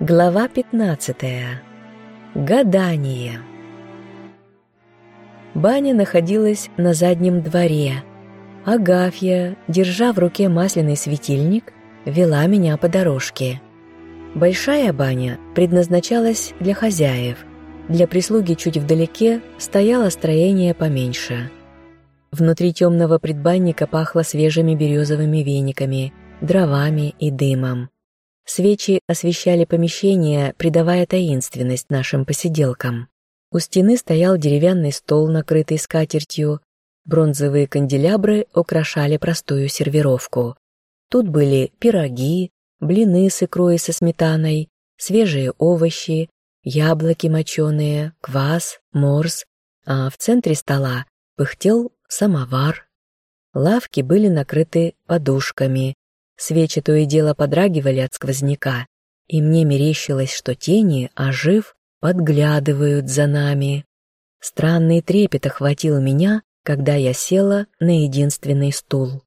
Глава 15. Гадание. Баня находилась на заднем дворе. Агафья, держа в руке масляный светильник, вела меня по дорожке. Большая баня предназначалась для хозяев. Для прислуги чуть вдалеке стояло строение поменьше. Внутри темного предбанника пахло свежими березовыми вениками, дровами и дымом. Свечи освещали помещение, придавая таинственность нашим посиделкам. У стены стоял деревянный стол, накрытый скатертью. Бронзовые канделябры украшали простую сервировку. Тут были пироги, блины с икрой со сметаной, свежие овощи, яблоки моченые, квас, морс, а в центре стола пыхтел самовар. Лавки были накрыты подушками, Свечи то и дело подрагивали от сквозняка, и мне мерещилось, что тени, ожив, подглядывают за нами. Странный трепет охватил меня, когда я села на единственный стул.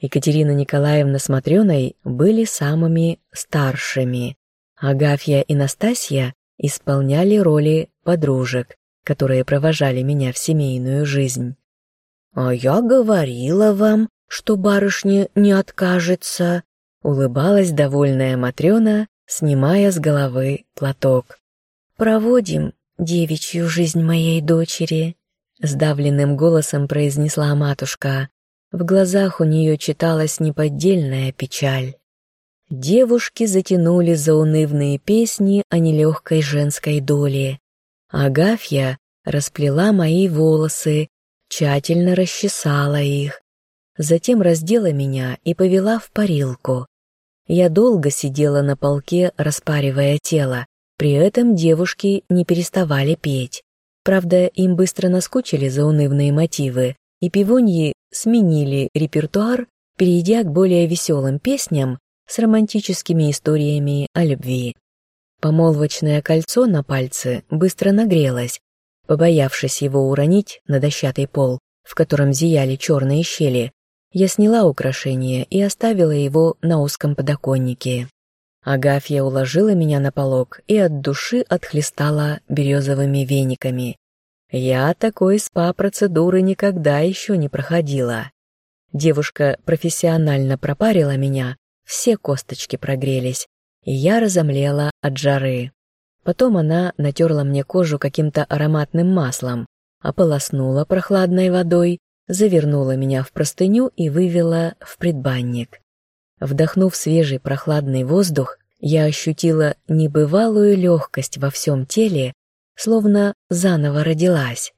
Екатерина Николаевна с Матрёной были самыми старшими. Агафья и Настасья исполняли роли подружек, которые провожали меня в семейную жизнь. «А я говорила вам, что барышня не откажется», — улыбалась довольная Матрёна, снимая с головы платок. «Проводим девичью жизнь моей дочери», — сдавленным голосом произнесла матушка. В глазах у нее читалась неподдельная печаль. Девушки затянули заунывные песни о нелегкой женской доле. Агафья расплела мои волосы, тщательно расчесала их, затем раздела меня и повела в парилку. Я долго сидела на полке, распаривая тело, при этом девушки не переставали петь. Правда, им быстро наскучили заунывные мотивы, и пивоньи сменили репертуар, перейдя к более веселым песням с романтическими историями о любви. Помолвочное кольцо на пальце быстро нагрелось. Побоявшись его уронить на дощатый пол, в котором зияли черные щели, я сняла украшение и оставила его на узком подоконнике. Агафья уложила меня на полог и от души отхлестала березовыми вениками. Я такой спа-процедуры никогда еще не проходила. Девушка профессионально пропарила меня, все косточки прогрелись, и я разомлела от жары. Потом она натерла мне кожу каким-то ароматным маслом, ополоснула прохладной водой завернула меня в простыню и вывела в предбанник. Вдохнув свежий прохладный воздух, я ощутила небывалую легкость во всем теле, словно заново родилась.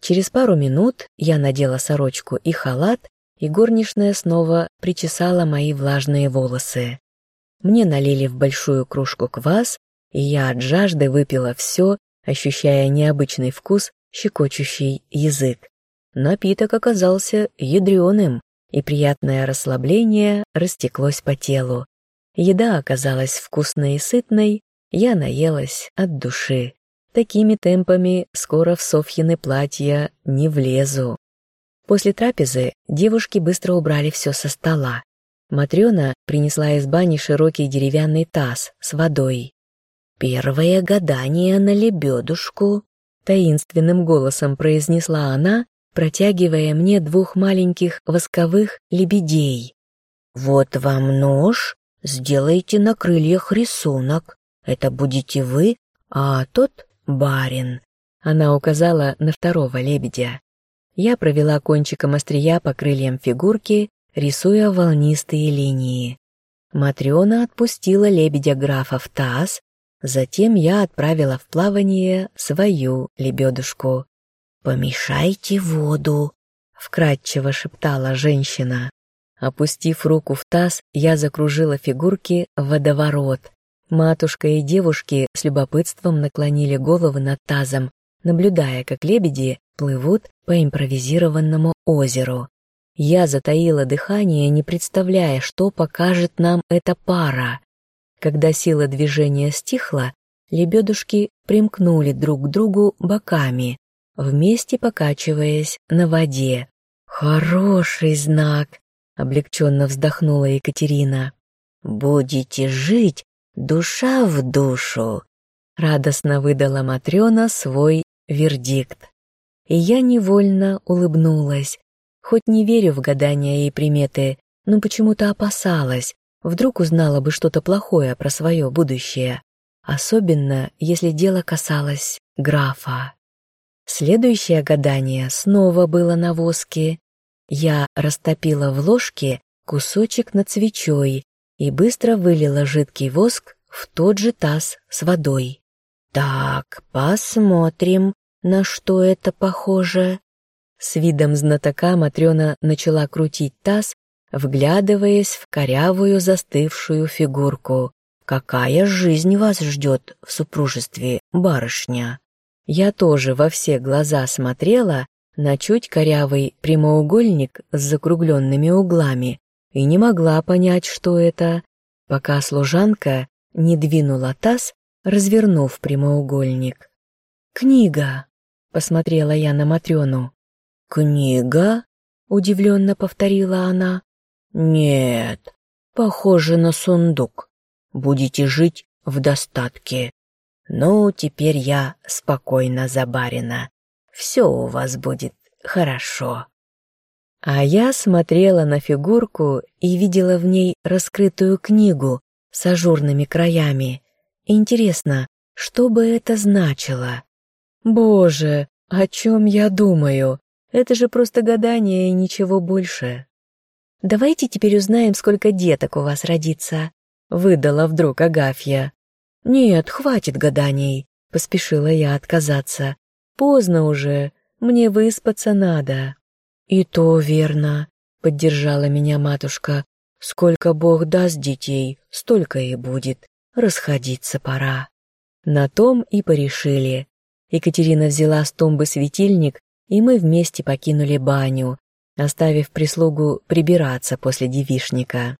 Через пару минут я надела сорочку и халат, и горничная снова причесала мои влажные волосы. Мне налили в большую кружку квас, и я от жажды выпила все, ощущая необычный вкус, щекочущий язык. Напиток оказался ядреным, и приятное расслабление растеклось по телу. Еда оказалась вкусной и сытной, я наелась от души. Такими темпами скоро в Софьины платья не влезу. После трапезы девушки быстро убрали все со стола. Матрёна принесла из бани широкий деревянный таз с водой. «Первое гадание на лебедушку», — таинственным голосом произнесла она протягивая мне двух маленьких восковых лебедей. «Вот вам нож, сделайте на крыльях рисунок. Это будете вы, а тот — барин». Она указала на второго лебедя. Я провела кончиком острия по крыльям фигурки, рисуя волнистые линии. Матрёна отпустила лебедя графа в таз, затем я отправила в плавание свою лебедушку. «Помешайте воду», — вкратчиво шептала женщина. Опустив руку в таз, я закружила фигурки в водоворот. Матушка и девушки с любопытством наклонили головы над тазом, наблюдая, как лебеди плывут по импровизированному озеру. Я затаила дыхание, не представляя, что покажет нам эта пара. Когда сила движения стихла, лебедушки примкнули друг к другу боками вместе покачиваясь на воде. «Хороший знак!» — облегченно вздохнула Екатерина. «Будете жить душа в душу», — радостно выдала Матрёна свой вердикт. И я невольно улыбнулась. Хоть не верю в гадания и приметы, но почему-то опасалась. Вдруг узнала бы что-то плохое про свое будущее. Особенно, если дело касалось графа. Следующее гадание снова было на воске. Я растопила в ложке кусочек над свечой и быстро вылила жидкий воск в тот же таз с водой. «Так, посмотрим, на что это похоже?» С видом знатока Матрена начала крутить таз, вглядываясь в корявую застывшую фигурку. «Какая жизнь вас ждет в супружестве, барышня?» Я тоже во все глаза смотрела на чуть корявый прямоугольник с закругленными углами и не могла понять, что это, пока служанка не двинула таз, развернув прямоугольник. «Книга!» — посмотрела я на Матрёну. «Книга?» — удивленно повторила она. «Нет, похоже на сундук. Будете жить в достатке. Ну, теперь я спокойно за барина. Все у вас будет хорошо». А я смотрела на фигурку и видела в ней раскрытую книгу с ажурными краями. Интересно, что бы это значило? Боже, о чем я думаю? Это же просто гадание и ничего больше. Давайте теперь узнаем, сколько деток у вас родится, выдала вдруг Агафья. «Нет, хватит гаданий», — поспешила я отказаться. «Поздно уже, мне выспаться надо». «И то верно», — поддержала меня матушка. «Сколько Бог даст детей, столько и будет. Расходиться пора». На том и порешили. Екатерина взяла с тумбы светильник, и мы вместе покинули баню, оставив прислугу прибираться после девишника.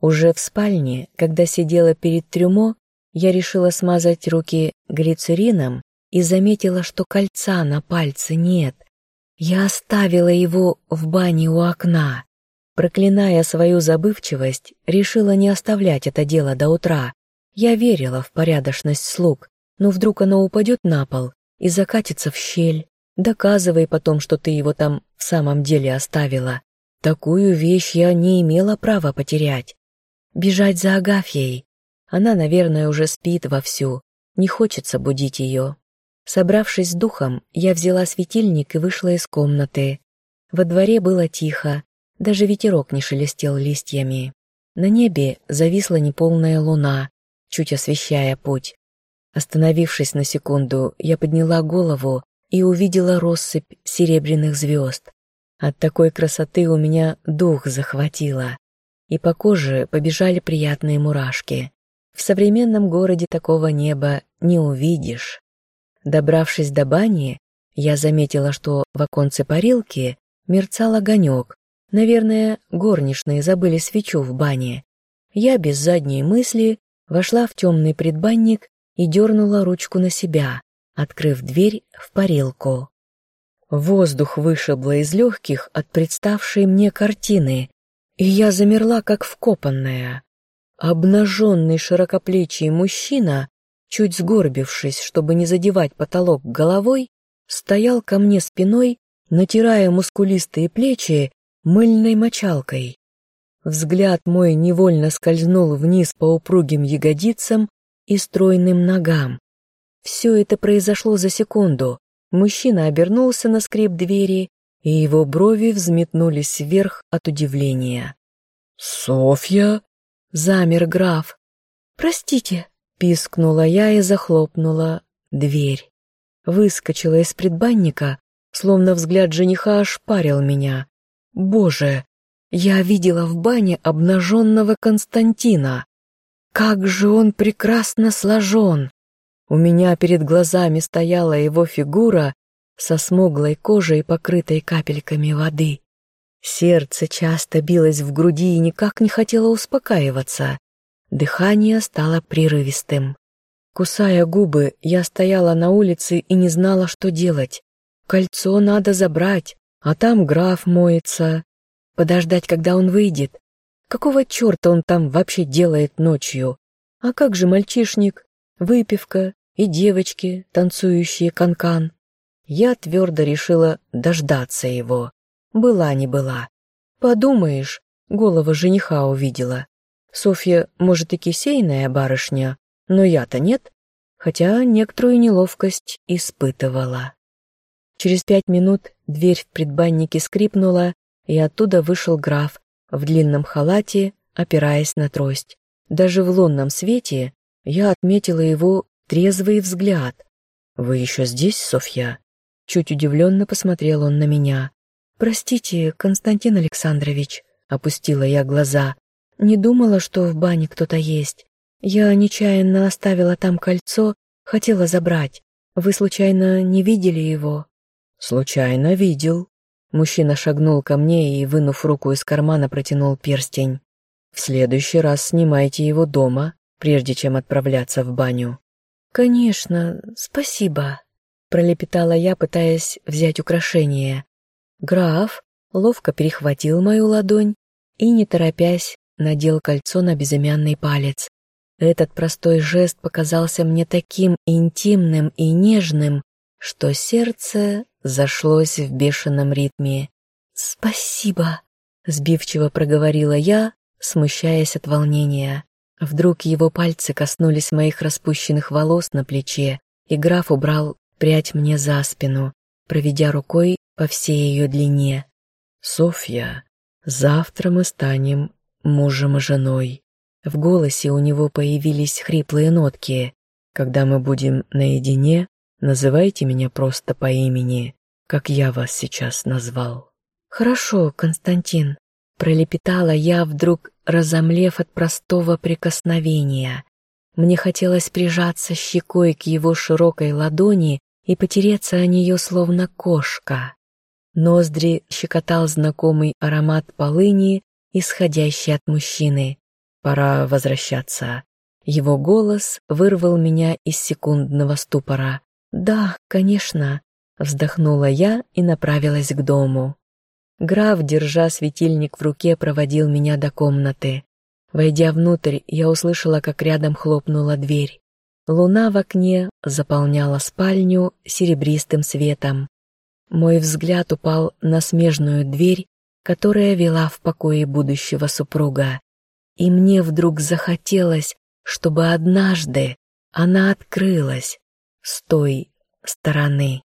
Уже в спальне, когда сидела перед трюмо, я решила смазать руки глицерином и заметила, что кольца на пальце нет. Я оставила его в бане у окна. Проклиная свою забывчивость, решила не оставлять это дело до утра. Я верила в порядочность слуг, но вдруг оно упадет на пол и закатится в щель. Доказывай потом, что ты его там в самом деле оставила. Такую вещь я не имела права потерять. Бежать за Агафьей, она, наверное, уже спит вовсю, не хочется будить ее. Собравшись с духом, я взяла светильник и вышла из комнаты. Во дворе было тихо, даже ветерок не шелестел листьями. На небе зависла неполная луна, чуть освещая путь. Остановившись на секунду, я подняла голову и увидела россыпь серебряных звезд. От такой красоты у меня дух захватило, и по коже побежали приятные мурашки. В современном городе такого неба не увидишь. Добравшись до бани, я заметила, что в оконце парилки мерцал огонек. Наверное, горничные забыли свечу в бане. Я без задней мысли вошла в темный предбанник и дернула ручку на себя, открыв дверь в парилку. Воздух вышибло из легких от представшей мне картины, и я замерла, как вкопанная. Обнаженный широкоплечий мужчина, чуть сгорбившись, чтобы не задевать потолок головой, стоял ко мне спиной, натирая мускулистые плечи мыльной мочалкой. Взгляд мой невольно скользнул вниз по упругим ягодицам и стройным ногам. Все это произошло за секунду. Мужчина обернулся на скрип двери, и его брови взметнулись вверх от удивления. «Софья?» Замер граф. «Простите», — пискнула я и захлопнула дверь. Выскочила из предбанника, словно взгляд жениха ошпарил меня. «Боже, я видела в бане обнаженного Константина. Как же он прекрасно сложен!» У меня перед глазами стояла его фигура со смуглой кожей, покрытой капельками воды. Сердце часто билось в груди и никак не хотело успокаиваться. Дыхание стало прерывистым. Кусая губы, я стояла на улице и не знала, что делать. Кольцо надо забрать, а там граф моется. Подождать, когда он выйдет. Какого черта он там вообще делает ночью? А как же мальчишник, выпивка и девочки, танцующие канкан? -кан? Я твердо решила дождаться его. Была не была. Подумаешь, голова жениха увидела. Софья, может, и кисейная барышня, но я-то нет, хотя некоторую неловкость испытывала. Через пять минут дверь в предбаннике скрипнула, и оттуда вышел граф в длинном халате, опираясь на трость. Даже в лунном свете я отметила его трезвый взгляд. «Вы еще здесь, Софья?» Чуть удивленно посмотрел он на меня. «Простите, Константин Александрович», — опустила я глаза. «Не думала, что в бане кто-то есть. Я нечаянно оставила там кольцо, хотела забрать. Вы случайно не видели его?» «Случайно видел». Мужчина шагнул ко мне и, вынув руку из кармана, протянул перстень. «В следующий раз снимайте его дома, прежде чем отправляться в баню». «Конечно, спасибо», пролепетала я, пытаясь взять украшение. Граф ловко перехватил мою ладонь и, не торопясь, надел кольцо на безымянный палец. Этот простой жест показался мне таким интимным и нежным, что сердце зашлось в бешеном ритме. «Спасибо», — сбивчиво проговорила я, смущаясь от волнения. Вдруг его пальцы коснулись моих распущенных волос на плече, и граф убрал прядь мне за спину, проведя рукой по всей ее длине. «Софья, завтра мы станем мужем и женой». В голосе у него появились хриплые нотки. «Когда мы будем наедине, называйте меня просто по имени, как я вас сейчас назвал». «Хорошо, Константин», — пролепетала я, вдруг разомлев от простого прикосновения. Мне хотелось прижаться щекой к его широкой ладони и потереться о нее словно кошка. Ноздри щекотал знакомый аромат полыни, исходящий от мужчины. Пора возвращаться. Его голос вырвал меня из секундного ступора. «Да, конечно», — вздохнула я и направилась к дому. Граф, держа светильник в руке, проводил меня до комнаты. Войдя внутрь, я услышала, как рядом хлопнула дверь. Луна в окне заполняла спальню серебристым светом. Мой взгляд упал на смежную дверь, которая вела в покое будущего супруга. И мне вдруг захотелось, чтобы однажды она открылась с той стороны.